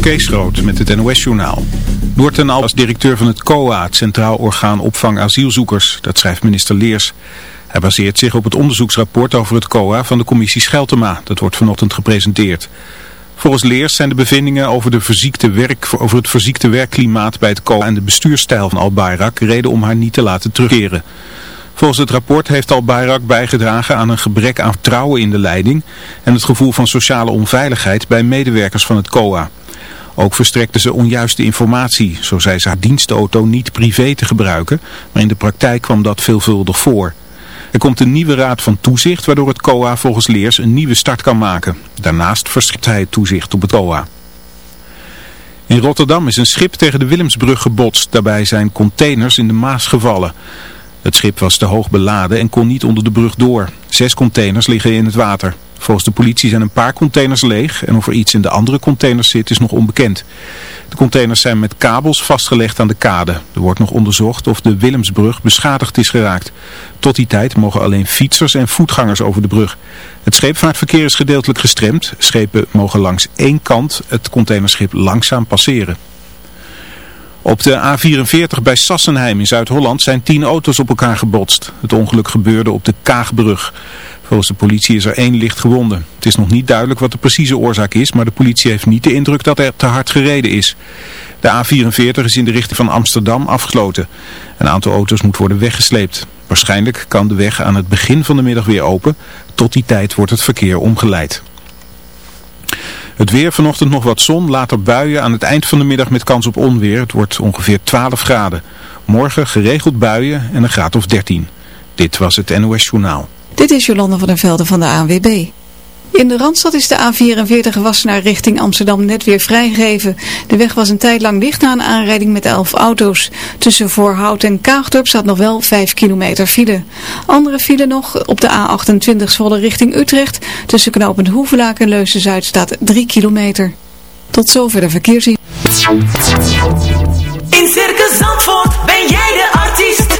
Kees met het NOS-journaal. Noord ten Al als directeur van het COA, het Centraal Orgaan Opvang Asielzoekers. Dat schrijft minister Leers. Hij baseert zich op het onderzoeksrapport over het COA van de commissie Scheltema. Dat wordt vanochtend gepresenteerd. Volgens Leers zijn de bevindingen over, de werk, over het verziekte werkklimaat bij het COA en de bestuurstijl van Al-Bayrak reden om haar niet te laten terugkeren. Volgens het rapport heeft Al-Bayrak bijgedragen aan een gebrek aan vertrouwen in de leiding en het gevoel van sociale onveiligheid bij medewerkers van het COA. Ook verstrekte ze onjuiste informatie. Zo zei ze haar dienstauto niet privé te gebruiken, maar in de praktijk kwam dat veelvuldig voor. Er komt een nieuwe raad van toezicht waardoor het COA volgens Leers een nieuwe start kan maken. Daarnaast verstrikt hij het toezicht op het COA. In Rotterdam is een schip tegen de Willemsbrug gebotst. Daarbij zijn containers in de Maas gevallen. Het schip was te hoog beladen en kon niet onder de brug door. Zes containers liggen in het water. Volgens de politie zijn een paar containers leeg en of er iets in de andere containers zit is nog onbekend. De containers zijn met kabels vastgelegd aan de kade. Er wordt nog onderzocht of de Willemsbrug beschadigd is geraakt. Tot die tijd mogen alleen fietsers en voetgangers over de brug. Het scheepvaartverkeer is gedeeltelijk gestremd. Schepen mogen langs één kant het containerschip langzaam passeren. Op de A44 bij Sassenheim in Zuid-Holland zijn tien auto's op elkaar gebotst. Het ongeluk gebeurde op de Kaagbrug. Volgens de politie is er één licht gewonden. Het is nog niet duidelijk wat de precieze oorzaak is, maar de politie heeft niet de indruk dat er te hard gereden is. De A44 is in de richting van Amsterdam afgesloten. Een aantal auto's moet worden weggesleept. Waarschijnlijk kan de weg aan het begin van de middag weer open. Tot die tijd wordt het verkeer omgeleid. Het weer vanochtend nog wat zon, later buien aan het eind van de middag met kans op onweer. Het wordt ongeveer 12 graden. Morgen geregeld buien en een graad of 13. Dit was het NOS Journaal. Dit is Jolanda van der Velde van de ANWB. In de Randstad is de A44 Wassenaar richting Amsterdam net weer vrijgegeven. De weg was een tijd lang dicht na een aanrijding met 11 auto's. Tussen Voorhout en Kaagdorp staat nog wel 5 kilometer file. Andere file nog op de A28 Zwolle richting Utrecht. Tussen knooppunt Hoevelaak en Leusden-Zuid staat 3 kilometer. Tot zover de verkeersin. In Circus Zandvoort ben jij de artiest.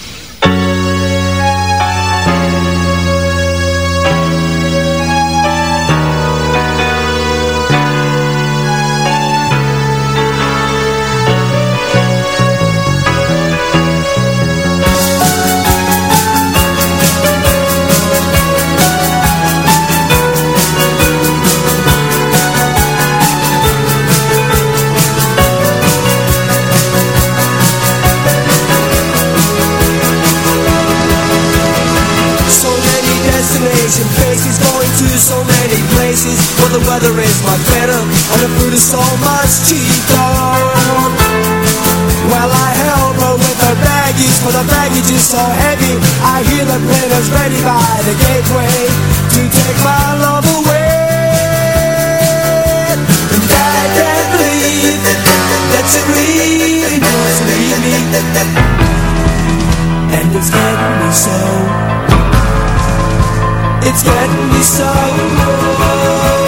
Weather is much better and the food is so much cheaper. Well I help her with her baggage for the baggage is so heavy. I hear the players ready by the gateway To take my love away. And I can't believe that you really must leave me And it's getting me so. It's getting me so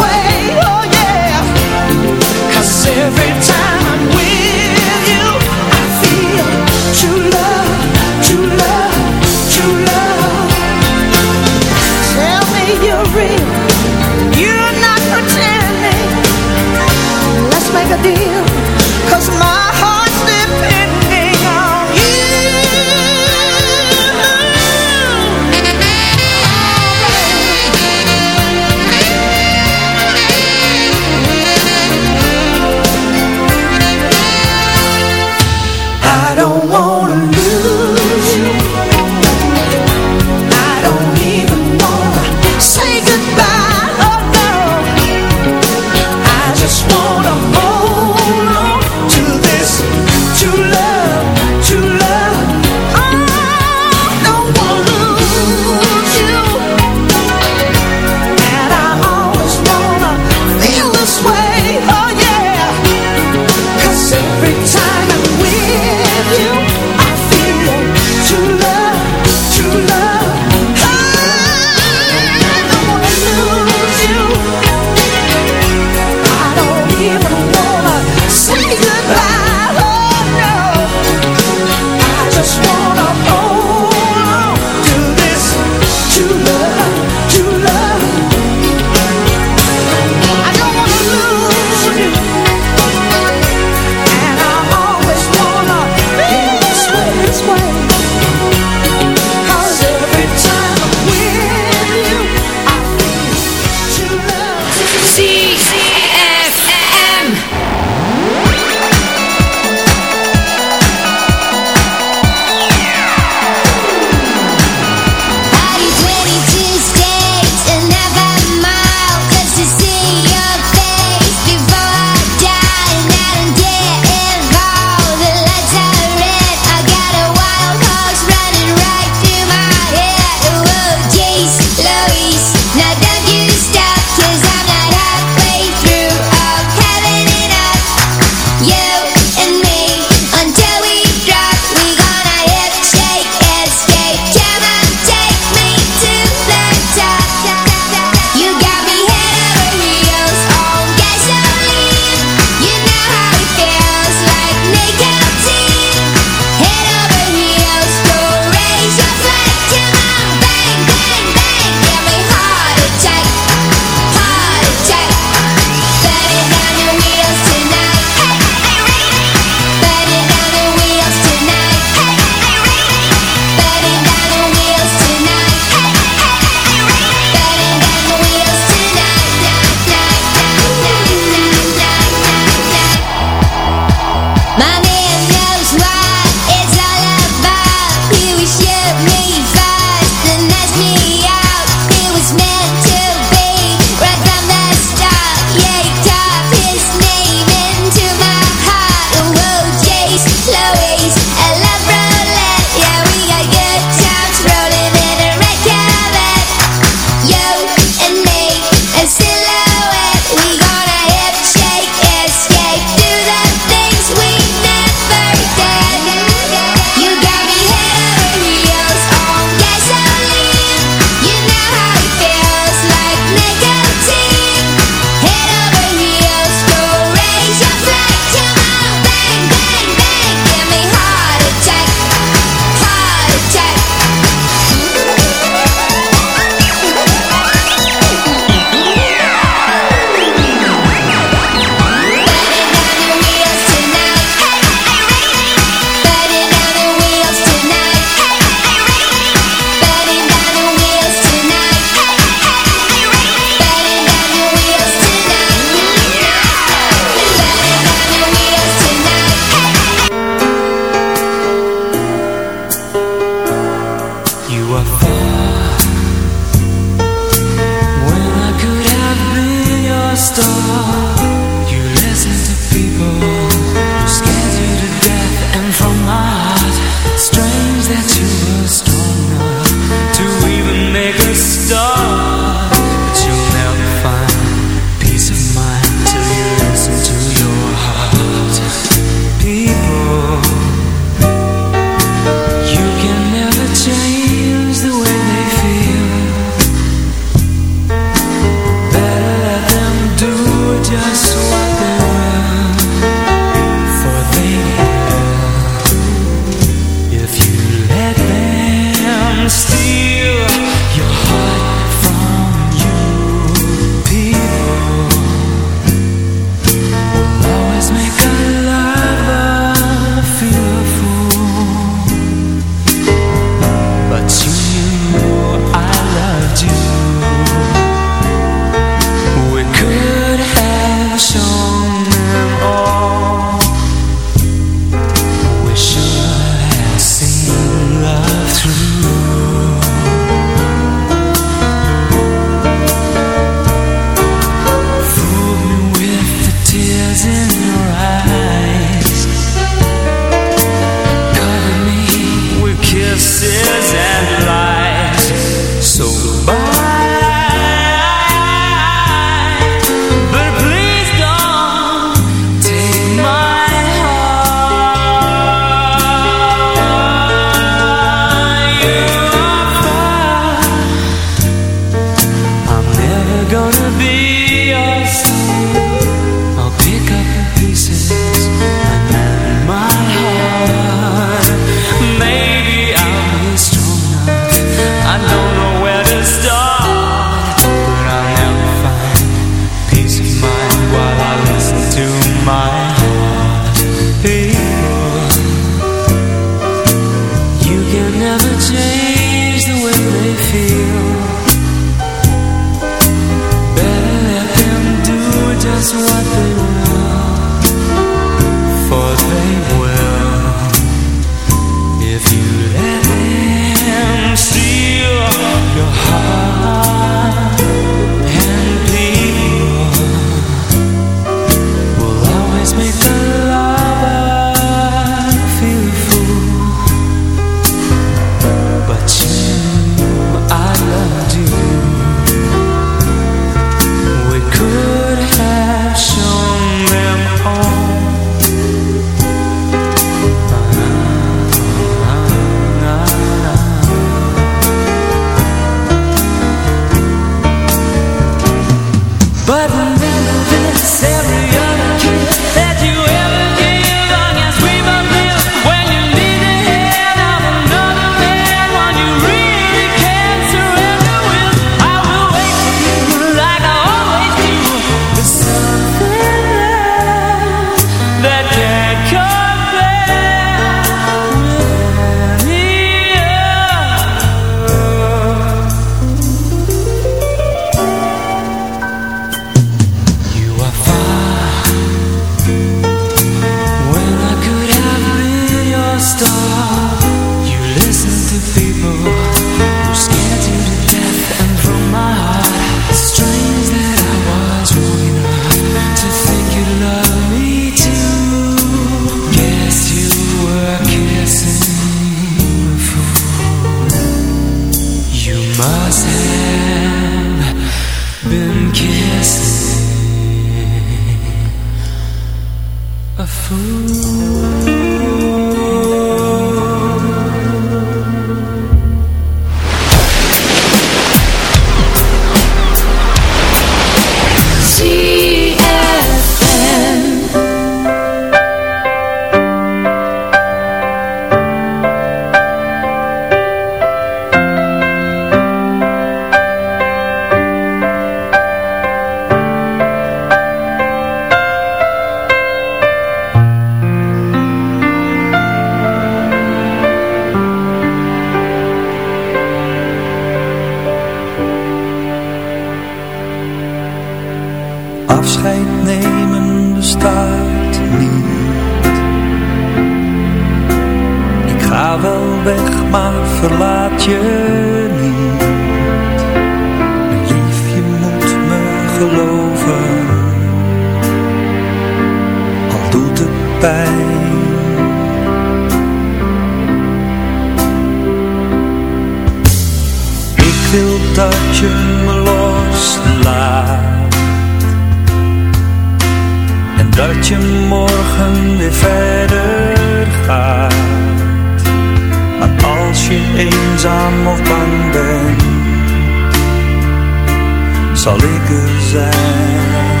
Zal ik er zijn.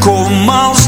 Kom als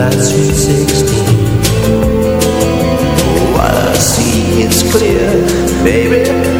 That's is nu 16. Oh, wat is clear, baby.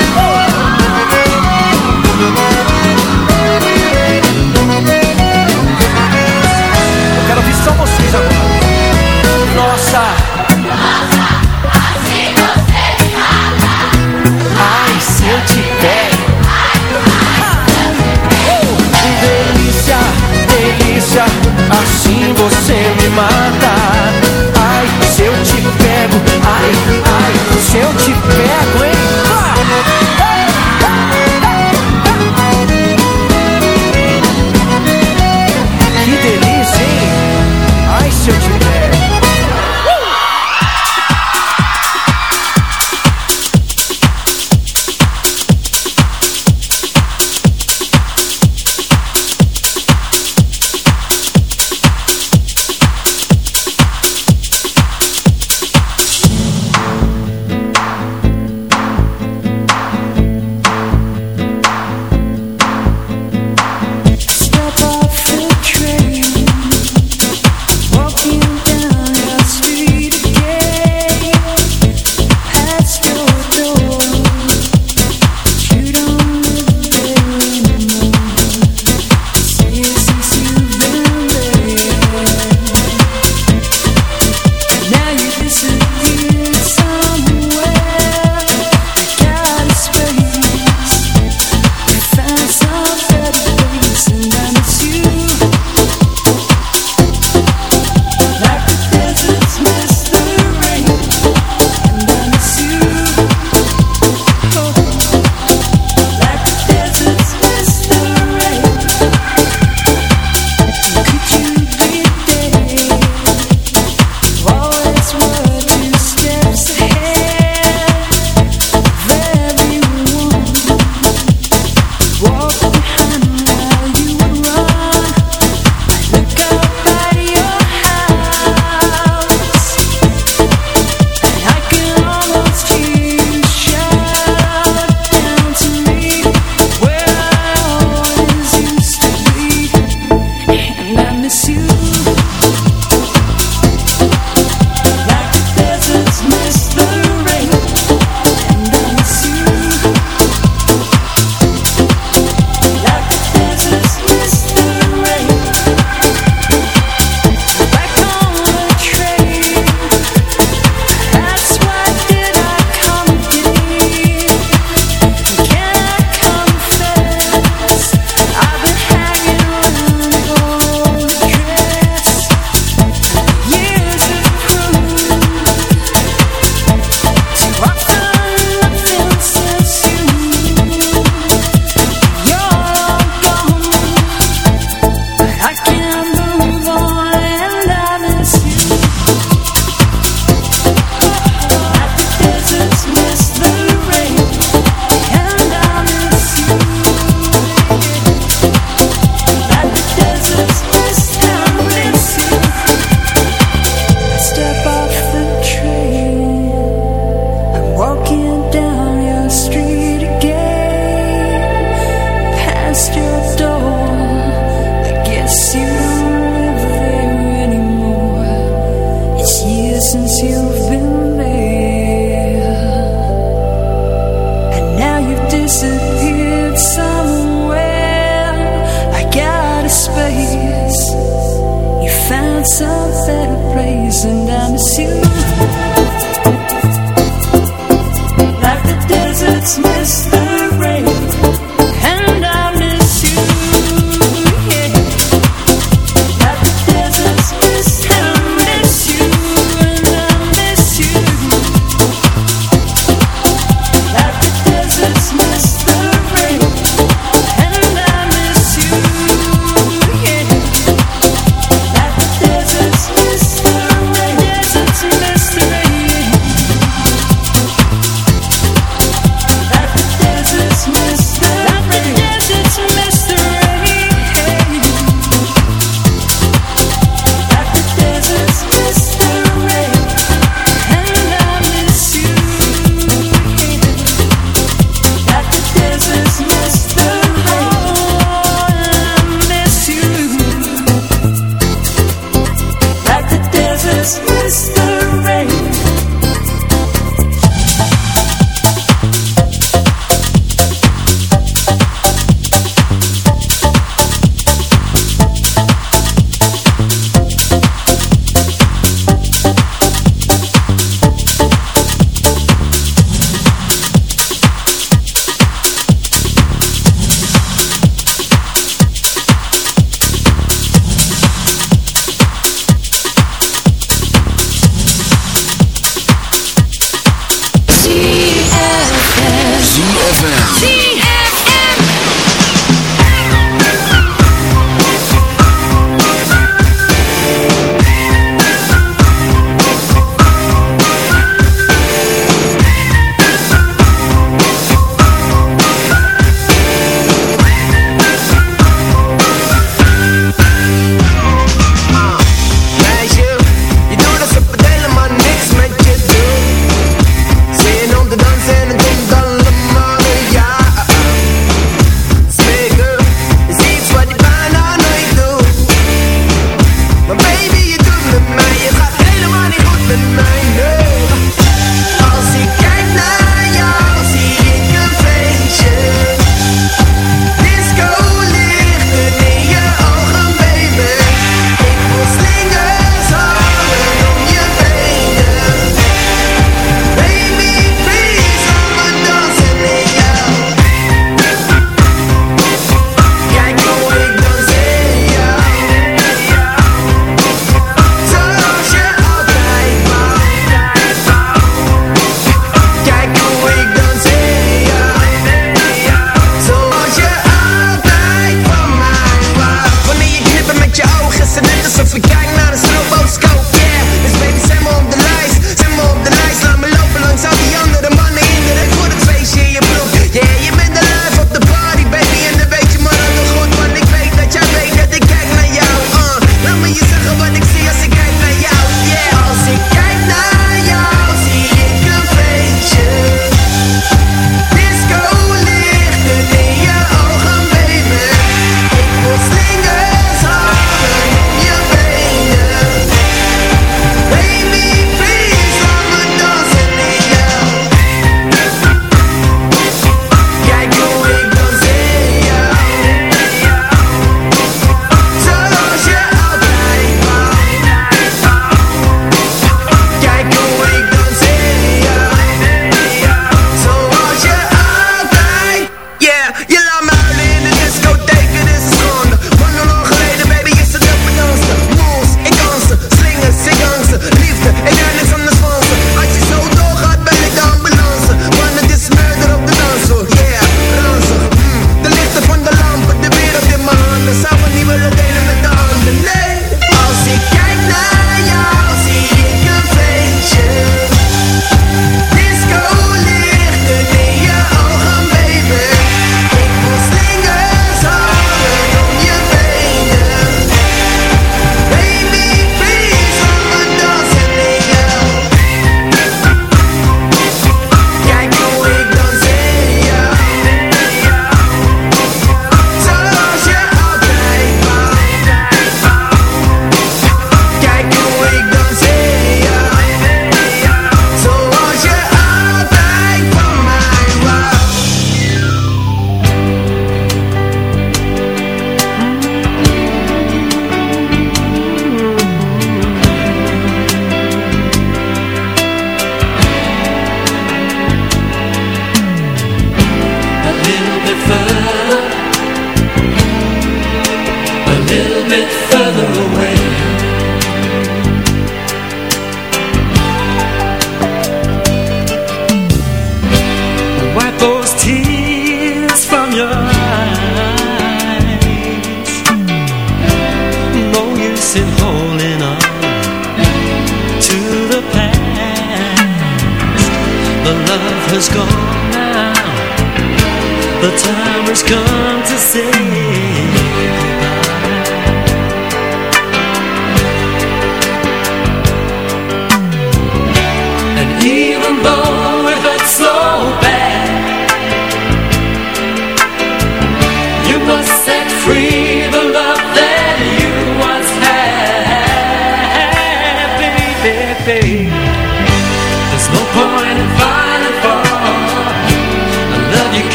me matar. Ai, se eu te pego, ai, ai, se eu te pego, hein? Ah!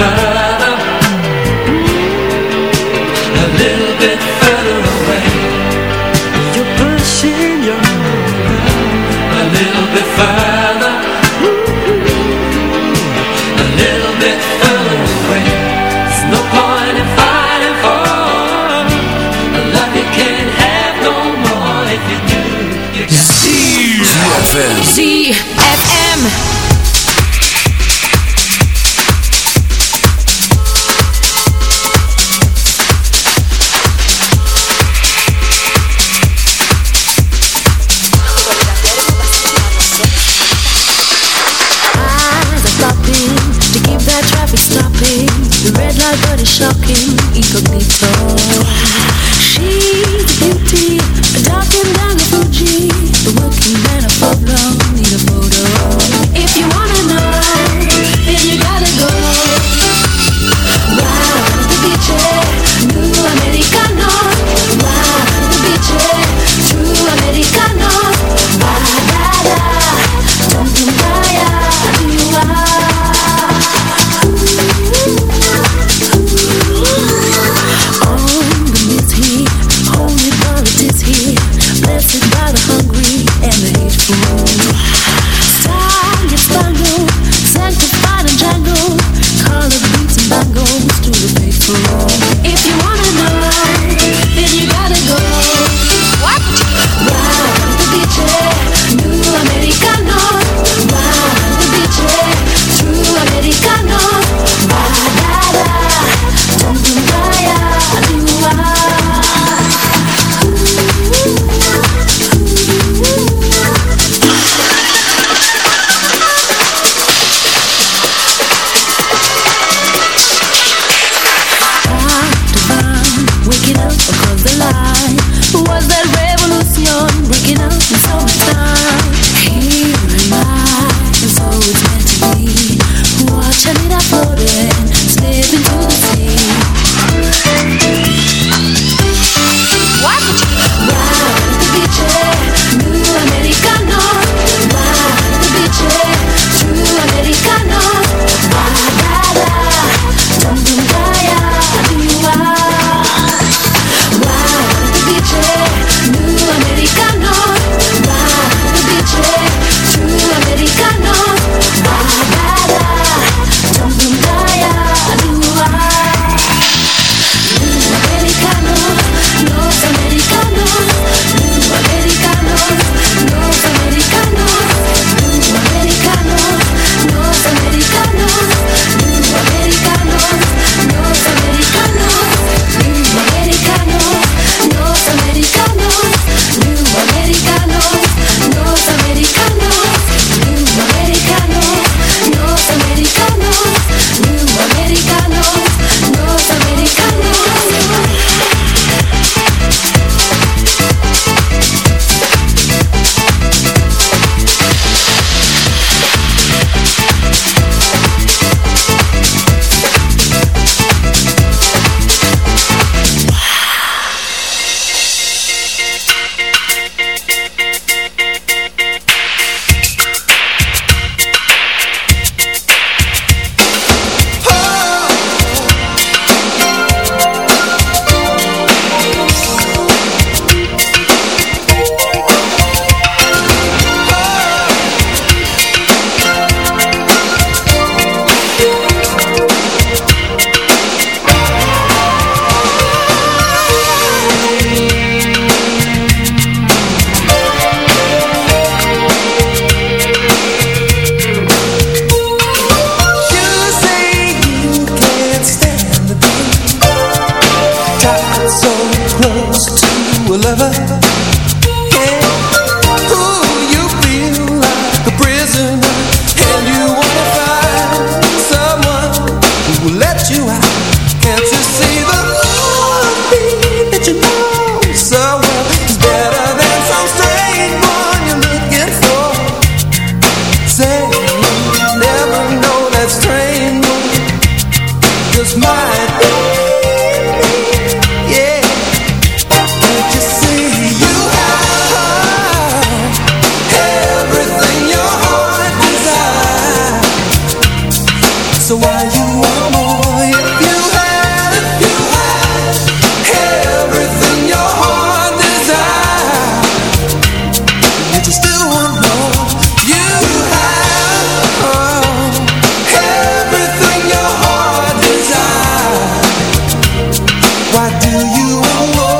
바 do you want